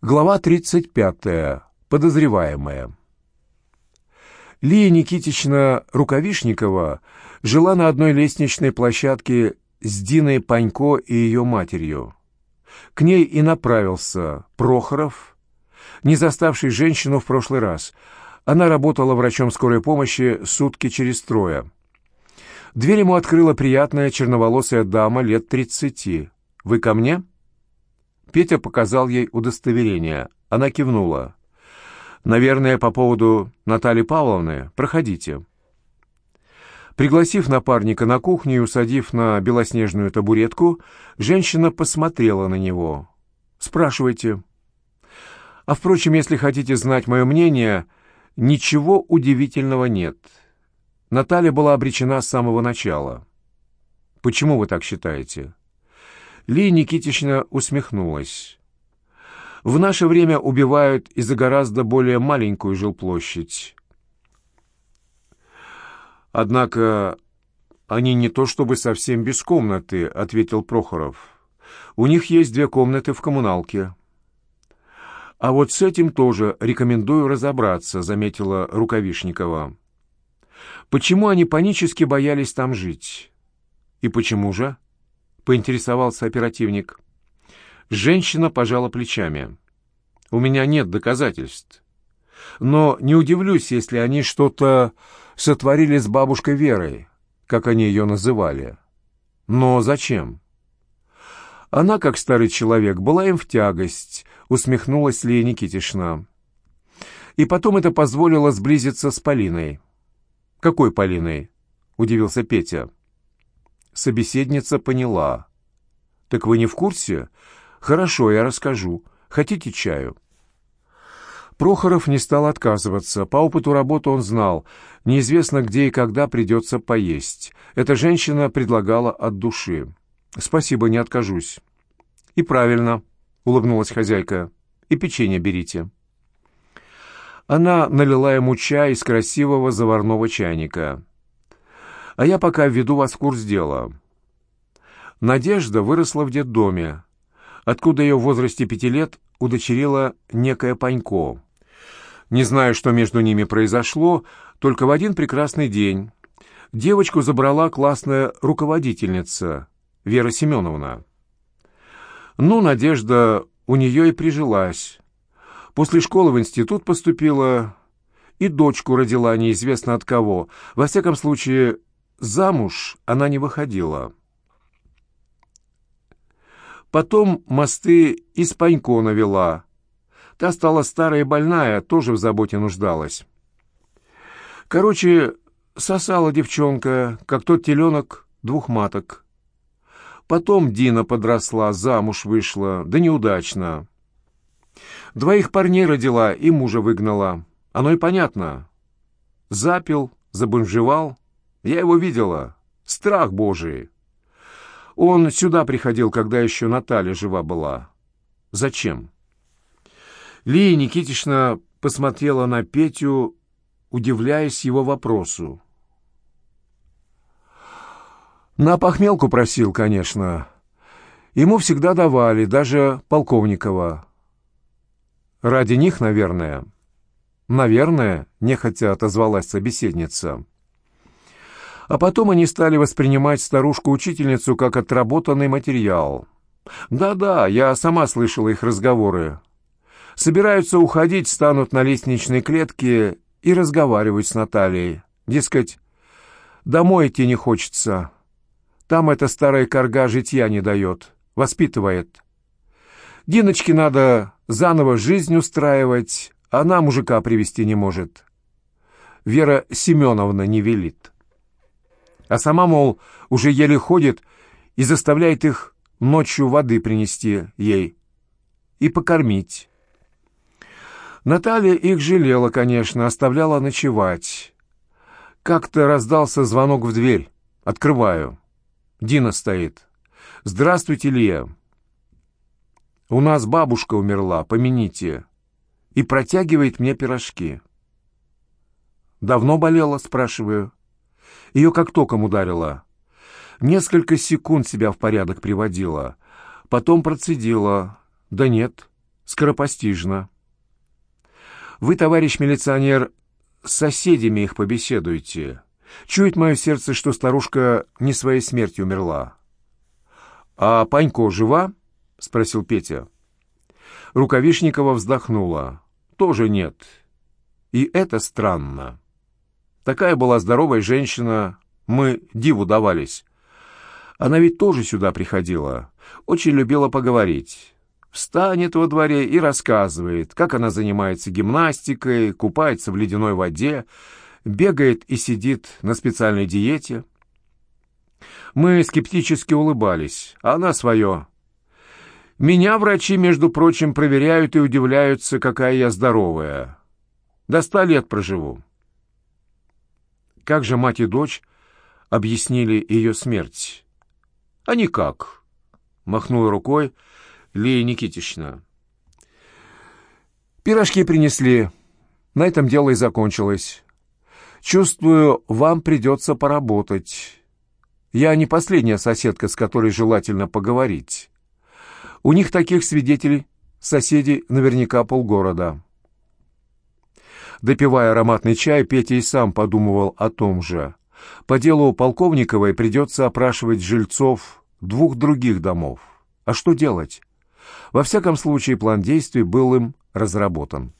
Глава 35. Подозреваемая. Лия Никитична Рукавишникова жила на одной лестничной площадке с Диной Панько и ее матерью. К ней и направился Прохоров, не заставший женщину в прошлый раз. Она работала врачом скорой помощи сутки через трое. Дверь ему открыла приятная черноволосая дама лет тридцати. «Вы ко мне?» Петя показал ей удостоверение. Она кивнула. «Наверное, по поводу Натальи Павловны. Проходите». Пригласив напарника на кухню и усадив на белоснежную табуретку, женщина посмотрела на него. «Спрашивайте». «А впрочем, если хотите знать мое мнение, ничего удивительного нет. Наталья была обречена с самого начала». «Почему вы так считаете?» Лия Никитична усмехнулась. «В наше время убивают и за гораздо более маленькую жилплощадь. Однако они не то чтобы совсем без комнаты», — ответил Прохоров. «У них есть две комнаты в коммуналке». «А вот с этим тоже рекомендую разобраться», — заметила Рукавишникова. «Почему они панически боялись там жить?» «И почему же?» Поинтересовался оперативник. Женщина пожала плечами. «У меня нет доказательств. Но не удивлюсь, если они что-то сотворили с бабушкой Верой, как они ее называли. Но зачем?» Она, как старый человек, была им в тягость, усмехнулась Лия Никитишна. И потом это позволило сблизиться с Полиной. «Какой Полиной?» — удивился Петя. Собеседница поняла. «Так вы не в курсе? Хорошо, я расскажу. Хотите чаю?» Прохоров не стал отказываться. По опыту работы он знал, неизвестно где и когда придется поесть. Эта женщина предлагала от души. «Спасибо, не откажусь». «И правильно», — улыбнулась хозяйка. «И печенье берите». Она налила ему чай из красивого заварного чайника. А я пока введу вас в курс дела. Надежда выросла в детдоме, откуда ее в возрасте пяти лет удочерила некая Панько. Не знаю, что между ними произошло, только в один прекрасный день девочку забрала классная руководительница Вера Семеновна. Ну, Надежда у нее и прижилась. После школы в институт поступила и дочку родила неизвестно от кого. Во всяком случае, Замуж она не выходила. Потом мосты из Панько навела. Та стала старая и больная, тоже в заботе нуждалась. Короче, сосала девчонка, как тот теленок двух маток. Потом Дина подросла, замуж вышла, да неудачно. Двоих парней родила и мужа выгнала. Оно и понятно. Запил, забомжевал, я его видела. Страх Божий. Он сюда приходил, когда еще Наталья жива была. Зачем? Лия Никитична посмотрела на Петю, удивляясь его вопросу. На похмелку просил, конечно. Ему всегда давали, даже Полковникова. Ради них, наверное. Наверное, нехотя отозвалась собеседница. А потом они стали воспринимать старушку-учительницу как отработанный материал. Да-да, я сама слышала их разговоры. Собираются уходить, станут на лестничной клетке и разговаривать с Натальей. Дескать, домой идти не хочется. Там эта старая корга житья не дает, воспитывает. Диночке надо заново жизнь устраивать, она мужика привести не может. Вера Семеновна не велит а сама, мол, уже еле ходит и заставляет их ночью воды принести ей и покормить. Наталья их жалела, конечно, оставляла ночевать. Как-то раздался звонок в дверь. Открываю. Дина стоит. «Здравствуйте, Лия. У нас бабушка умерла, помяните». И протягивает мне пирожки. «Давно болела?» — спрашиваю. Ее как током ударило. Несколько секунд себя в порядок приводила. Потом процедила. «Да нет, скоропостижно. Вы, товарищ милиционер, с соседями их побеседуйте. Чует мое сердце, что старушка не своей смертью умерла. «А Панько жива?» — спросил Петя. Рукавишникова вздохнула. «Тоже нет. И это странно. Такая была здоровая женщина, мы диву давались. Она ведь тоже сюда приходила, очень любила поговорить. Встанет во дворе и рассказывает, как она занимается гимнастикой, купается в ледяной воде, бегает и сидит на специальной диете. Мы скептически улыбались, а она свое. Меня врачи, между прочим, проверяют и удивляются, какая я здоровая. До ста лет проживу. Как же мать и дочь объяснили ее смерть? А никак, махнула рукой Лея Никитична. Пирожки принесли. На этом дело и закончилось. Чувствую, вам придется поработать. Я не последняя соседка, с которой желательно поговорить. У них таких свидетелей, соседей, наверняка полгорода. Допивая ароматный чай, Петя и сам подумывал о том же. По делу Полковниковой придется опрашивать жильцов двух других домов. А что делать? Во всяком случае, план действий был им разработан.